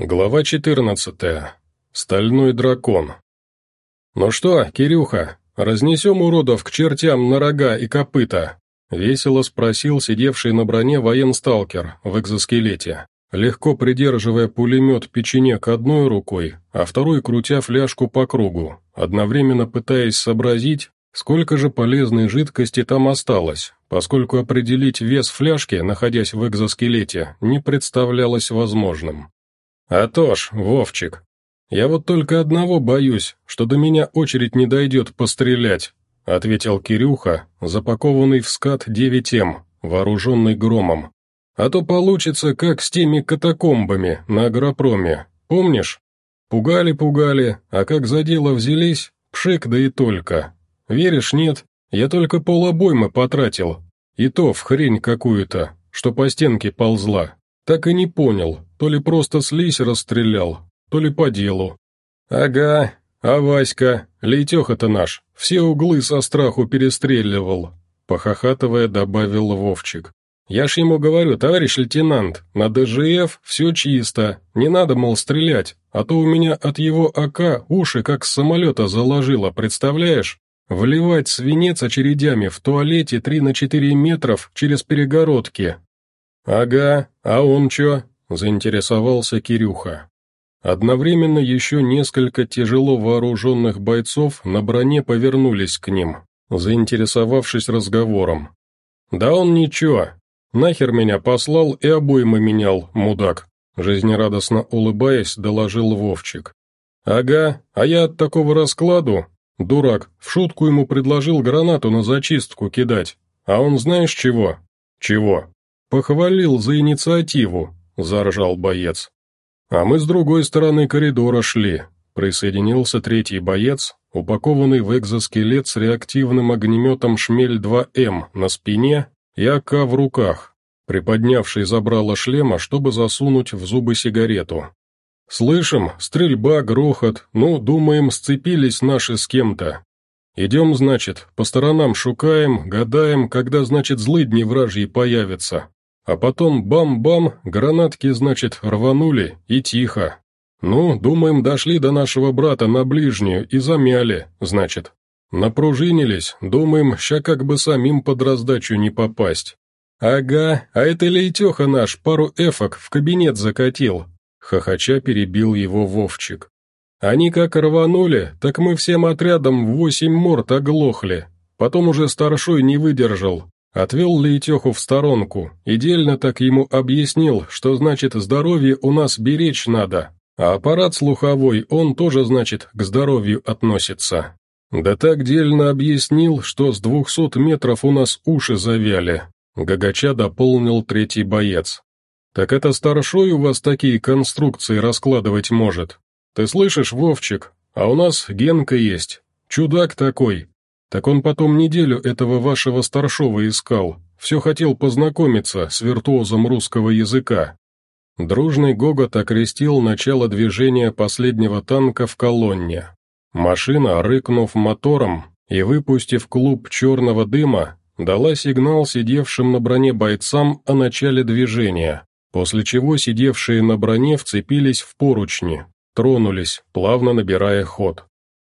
Глава 14. Стальной дракон. «Ну что, Кирюха, разнесем уродов к чертям на рога и копыта?» — весело спросил сидевший на броне военсталкер в экзоскелете, легко придерживая пулемет печенек одной рукой, а второй крутя фляжку по кругу, одновременно пытаясь сообразить, сколько же полезной жидкости там осталось, поскольку определить вес фляжки, находясь в экзоскелете, не представлялось возможным. «А то ж, Вовчик, я вот только одного боюсь, что до меня очередь не дойдет пострелять», ответил Кирюха, запакованный в скат 9М, вооруженный громом. «А то получится, как с теми катакомбами на агропроме, помнишь? Пугали-пугали, а как за дело взялись, пшик да и только. Веришь, нет? Я только полобоймы потратил, и то в хрень какую-то, что по стенке ползла. Так и не понял, то ли просто слизь расстрелял, то ли по делу. Ага, а Васька, лейтеха-то наш, все углы со страху перестреливал, похохатывая добавил Вовчик. Я ж ему говорю, товарищ лейтенант, на ДЖФ все чисто, не надо, мол, стрелять, а то у меня от его АК уши как с самолета заложило, представляешь? Вливать свинец очередями в туалете 3 на 4 метров через перегородки, «Ага, а он чё?» – заинтересовался Кирюха. Одновременно еще несколько тяжело вооруженных бойцов на броне повернулись к ним, заинтересовавшись разговором. «Да он ничего, нахер меня послал и обоймы менял, мудак», жизнерадостно улыбаясь, доложил Вовчик. «Ага, а я от такого раскладу, дурак, в шутку ему предложил гранату на зачистку кидать, а он знаешь чего? Чего? «Похвалил за инициативу», — заржал боец. «А мы с другой стороны коридора шли», — присоединился третий боец, упакованный в экзоскелет с реактивным огнеметом «Шмель-2М» на спине и АК в руках, приподнявший забрало шлема, чтобы засунуть в зубы сигарету. «Слышим, стрельба, грохот, ну, думаем, сцепились наши с кем-то. Идем, значит, по сторонам шукаем, гадаем, когда, значит, злыдни вражьи появятся. А потом бам-бам, гранатки, значит, рванули, и тихо. Ну, думаем, дошли до нашего брата на ближнюю и замяли, значит. Напружинились, думаем, ща как бы самим под раздачу не попасть. Ага, а это Лейтеха наш пару эфок в кабинет закатил. Хохоча перебил его Вовчик. Они как рванули, так мы всем отрядом в восемь морд оглохли. Потом уже старшой не выдержал, Отвел Лейтеху в сторонку и дельно так ему объяснил, что значит здоровье у нас беречь надо, а аппарат слуховой он тоже, значит, к здоровью относится. Да так дельно объяснил, что с двухсот метров у нас уши завяли. Гагача дополнил третий боец. «Так это старшой у вас такие конструкции раскладывать может? Ты слышишь, Вовчик? А у нас Генка есть. Чудак такой, так он потом неделю этого вашего старшова искал, все хотел познакомиться с виртуозом русского языка». Дружный гогот окрестил начало движения последнего танка в колонне. Машина, рыкнув мотором и выпустив клуб черного дыма, дала сигнал сидевшим на броне бойцам о начале движения, после чего сидевшие на броне вцепились в поручни, тронулись, плавно набирая ход.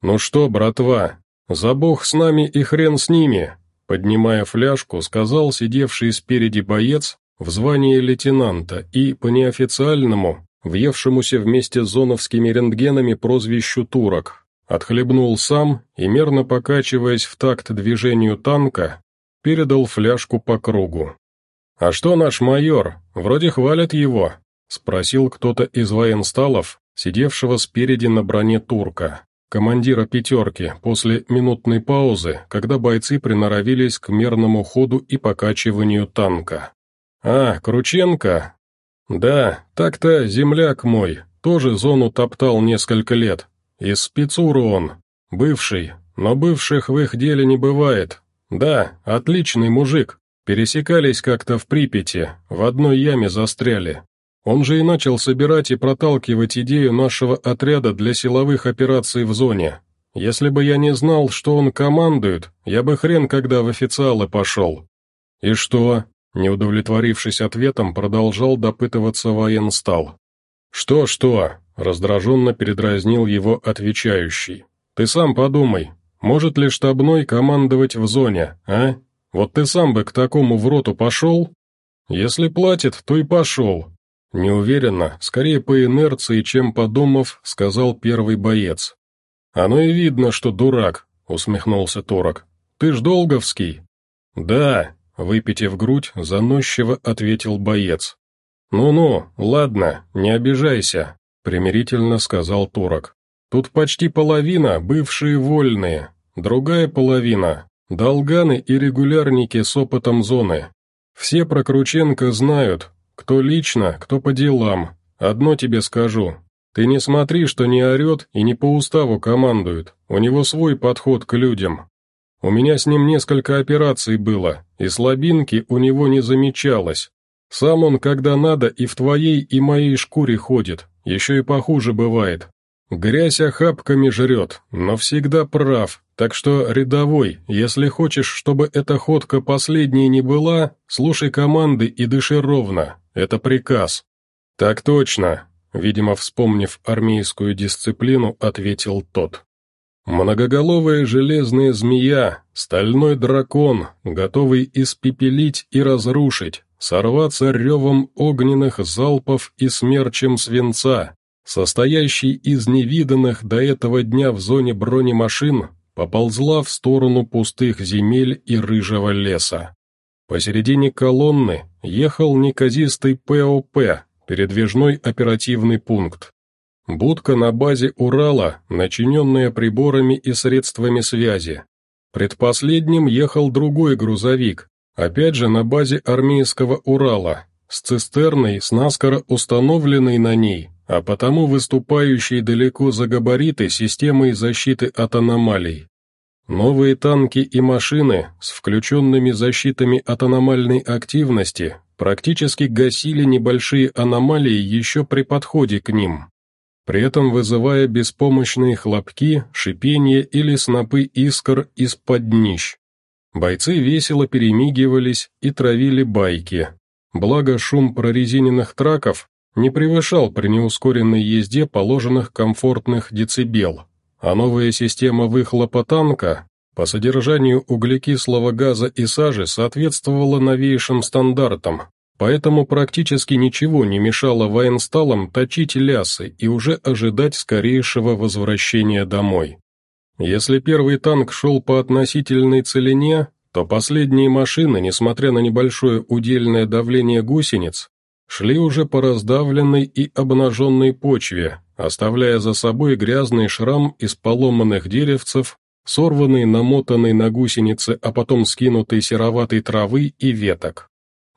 «Ну что, братва, «За бог с нами и хрен с ними!» Поднимая фляжку, сказал сидевший спереди боец в звании лейтенанта и, по неофициальному, въевшемуся вместе с зоновскими рентгенами прозвищу «Турок», отхлебнул сам и, мерно покачиваясь в такт движению танка, передал фляжку по кругу. «А что наш майор? Вроде хвалят его», — спросил кто-то из военсталов, сидевшего спереди на броне турка командира «пятерки» после минутной паузы, когда бойцы приноровились к мерному ходу и покачиванию танка. «А, Крученко?» «Да, так-то земляк мой, тоже зону топтал несколько лет. Из спецуру он, бывший, но бывших в их деле не бывает. Да, отличный мужик, пересекались как-то в Припяти, в одной яме застряли. Он же и начал собирать и проталкивать идею нашего отряда для силовых операций в зоне. Если бы я не знал, что он командует, я бы хрен когда в официалы пошел. И что? Не удовлетворившись ответом, продолжал допытываться военстал. «Что-что?» — раздраженно передразнил его отвечающий. «Ты сам подумай, может ли штабной командовать в зоне, а? Вот ты сам бы к такому в роту пошел?» «Если платит, то и пошел». Неуверенно, скорее по инерции, чем подумав, сказал первый боец. «Оно и видно, что дурак», — усмехнулся Торок. «Ты ж Долговский?» «Да», — выпитив грудь, заносчиво ответил боец. «Ну-ну, ладно, не обижайся», — примирительно сказал Турок. «Тут почти половина — бывшие вольные, другая половина — долганы и регулярники с опытом зоны. Все про Крученко знают, кто лично, кто по делам. Одно тебе скажу. Ты не смотри, что не орет и не по уставу командует, у него свой подход к людям. У меня с ним несколько операций было, и слабинки у него не замечалось, сам он, когда надо, и в твоей, и моей шкуре ходит, еще и похуже бывает. Грязь охапками жрет, но всегда прав, так что, рядовой, если хочешь, чтобы эта ходка последней не была, слушай команды и дыши ровно, это приказ». «Так точно», — видимо, вспомнив армейскую дисциплину, ответил тот. Многоголовая железная змея, стальной дракон, готовый испепелить и разрушить, сорваться ревом огненных залпов и смерчем свинца, состоящий из невиданных до этого дня в зоне бронемашин, поползла в сторону пустых земель и рыжего леса. Посередине колонны ехал неказистый ПОП, передвижной оперативный пункт. Будка на базе Урала, начиненная приборами и средствами связи. Предпоследним ехал другой грузовик, Опять же на базе армейского Урала, с цистерной, с наскоро установленной на ней, а потому выступающей далеко за габариты системой защиты от аномалий. Новые танки и машины с включенными защитами от аномальной активности практически гасили небольшие аномалии еще при подходе к ним, при этом вызывая беспомощные хлопки, шипение или снопы искр из-под днищ. Бойцы весело перемигивались и травили байки. Благо шум прорезиненных траков не превышал при неускоренной езде положенных комфортных децибел, а новая система выхлопа танка по содержанию углекислого газа и сажи соответствовала новейшим стандартам, поэтому практически ничего не мешало военсталам точить лясы и уже ожидать скорейшего возвращения домой. Если первый танк шел по относительной целине, то последние машины, несмотря на небольшое удельное давление гусениц, шли уже по раздавленной и обнаженной почве, оставляя за собой грязный шрам из поломанных деревцев, сорванный, намотанный на гусеницы, а потом скинутый сероватой травы и веток.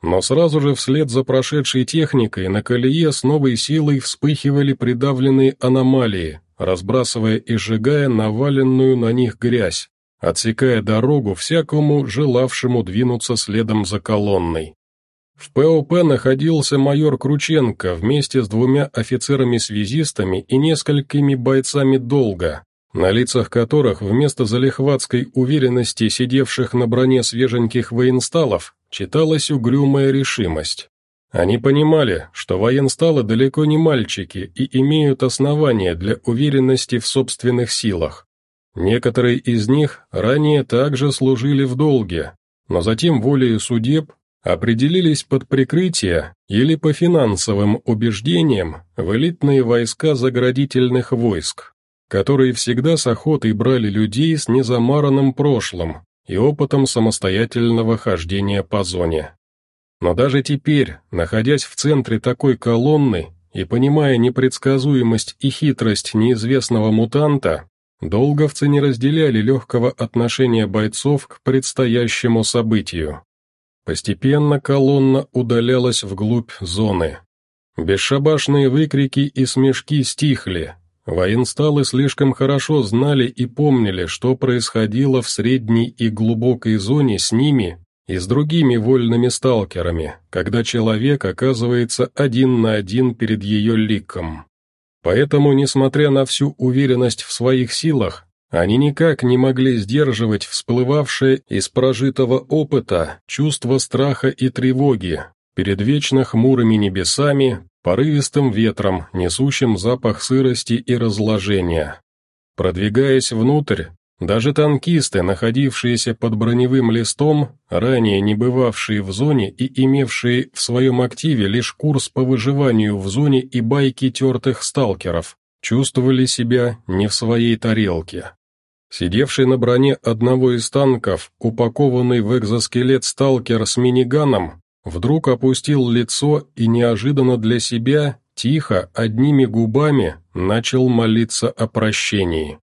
Но сразу же вслед за прошедшей техникой на колее с новой силой вспыхивали придавленные аномалии, разбрасывая и сжигая наваленную на них грязь, отсекая дорогу всякому желавшему двинуться следом за колонной. В ПОП находился майор Крученко вместе с двумя офицерами-связистами и несколькими бойцами долга, на лицах которых вместо залихватской уверенности сидевших на броне свеженьких военсталов читалась угрюмая решимость. Они понимали, что военсталы далеко не мальчики и имеют основания для уверенности в собственных силах. Некоторые из них ранее также служили в долге, но затем волею судеб определились под прикрытие или по финансовым убеждениям в элитные войска заградительных войск, которые всегда с охотой брали людей с незамаранным прошлым и опытом самостоятельного хождения по зоне. Но даже теперь, находясь в центре такой колонны и понимая непредсказуемость и хитрость неизвестного мутанта, долговцы не разделяли легкого отношения бойцов к предстоящему событию. Постепенно колонна удалялась вглубь зоны. Бесшабашные выкрики и смешки стихли. Военсталы слишком хорошо знали и помнили, что происходило в средней и глубокой зоне с ними и с другими вольными сталкерами, когда человек оказывается один на один перед ее ликом. Поэтому, несмотря на всю уверенность в своих силах, они никак не могли сдерживать всплывавшее из прожитого опыта чувство страха и тревоги перед вечно хмурыми небесами, порывистым ветром, несущим запах сырости и разложения. Продвигаясь внутрь, даже танкисты, находившиеся под броневым листом, ранее не бывавшие в зоне и имевшие в своем активе лишь курс по выживанию в зоне и байки тертых сталкеров, чувствовали себя не в своей тарелке. Сидевший на броне одного из танков, упакованный в экзоскелет сталкер с миниганом, вдруг опустил лицо и неожиданно для себя, тихо, одними губами, начал молиться о прощении.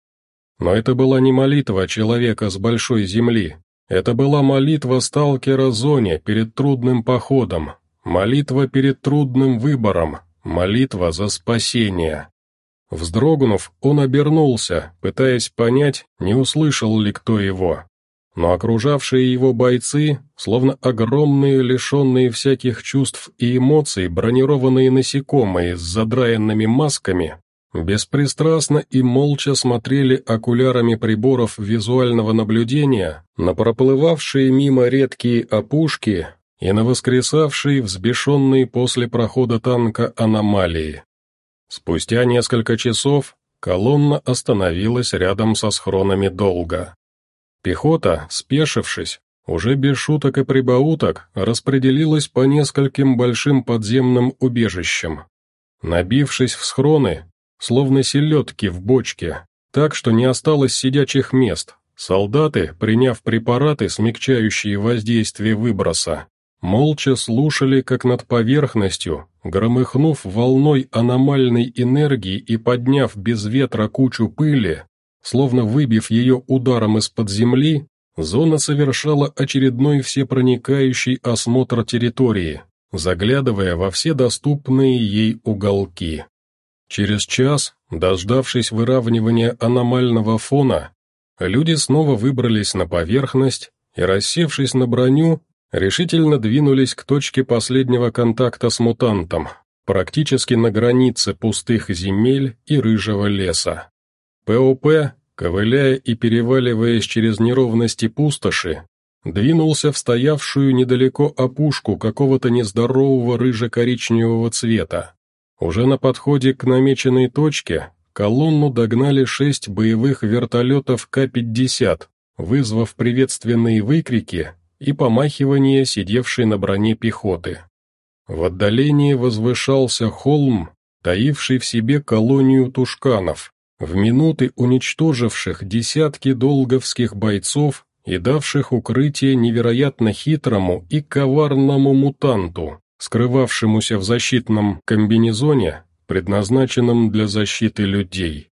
Но это была не молитва человека с большой земли. Это была молитва сталкера зоне перед трудным походом, молитва перед трудным выбором, молитва за спасение. Вздрогнув, он обернулся, пытаясь понять, не услышал ли кто его. Но окружавшие его бойцы, словно огромные, лишенные всяких чувств и эмоций, бронированные насекомые с задраенными масками, Беспристрастно и молча смотрели окулярами приборов визуального наблюдения на проплывавшие мимо редкие опушки и на воскресавшие взбешенные после прохода танка аномалии. Спустя несколько часов колонна остановилась рядом со схронами долга. Пехота, спешившись, уже без шуток и прибауток, распределилась по нескольким большим подземным убежищам. Набившись в схроны, словно селедки в бочке, так что не осталось сидячих мест. Солдаты, приняв препараты, смягчающие воздействие выброса, молча слушали, как над поверхностью, громыхнув волной аномальной энергии и подняв без ветра кучу пыли, словно выбив ее ударом из-под земли, зона совершала очередной всепроникающий осмотр территории, заглядывая во все доступные ей уголки. Через час, дождавшись выравнивания аномального фона, люди снова выбрались на поверхность и, рассевшись на броню, решительно двинулись к точке последнего контакта с мутантом, практически на границе пустых земель и рыжего леса. ПОП, ковыляя и переваливаясь через неровности пустоши, двинулся в стоявшую недалеко опушку какого-то нездорового рыже-коричневого цвета. Уже на подходе к намеченной точке колонну догнали шесть боевых вертолетов К-50, вызвав приветственные выкрики и помахивание сидевшей на броне пехоты. В отдалении возвышался холм, таивший в себе колонию тушканов, в минуты уничтоживших десятки долговских бойцов и давших укрытие невероятно хитрому и коварному мутанту, скрывавшемуся в защитном комбинезоне, предназначенном для защиты людей.